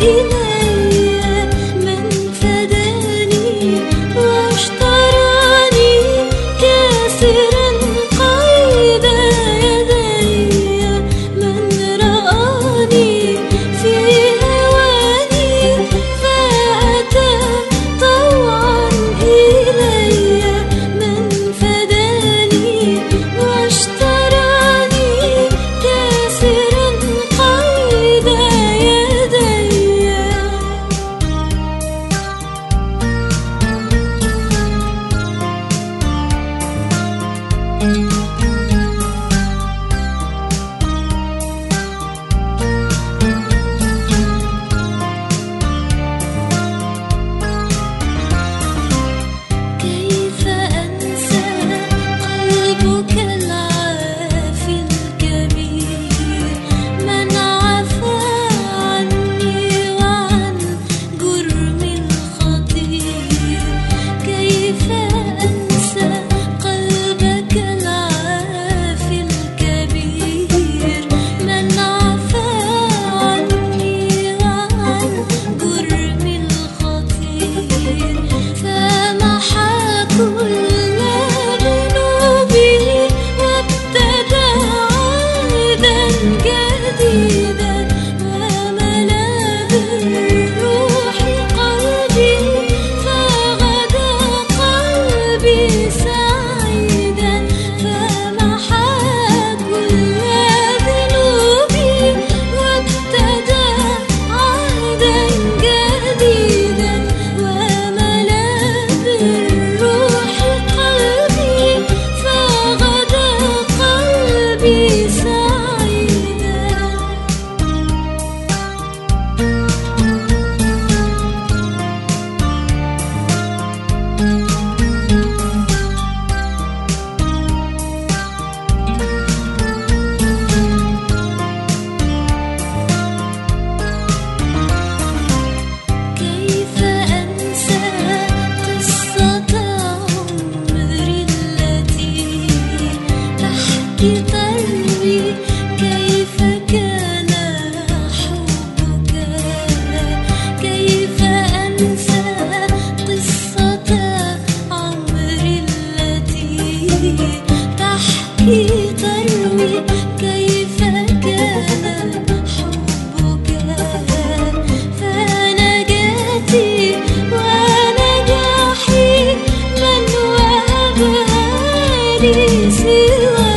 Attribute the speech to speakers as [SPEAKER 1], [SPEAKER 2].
[SPEAKER 1] Medine is